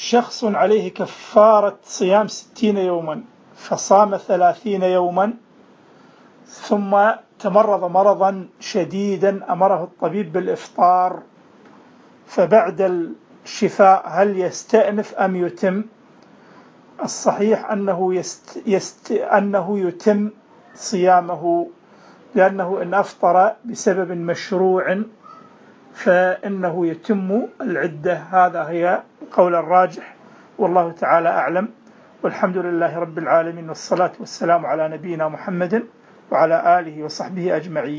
شخص عليه كفارة صيام ستين يوما فصام ثلاثين يوما ثم تمرض مرضا شديدا أمره الطبيب بالإفطار فبعد الشفاء هل يستأنف أم يتم؟ الصحيح أنه, يست يست أنه يتم صيامه لأنه إن أفطر بسبب مشروع فإنه يتم العدة. هذا هي القول الراجح. والله تعالى أعلم. والحمد لله رب العالمين. والصلاة والسلام على نبينا محمد وعلى آله وصحبه أجمعين.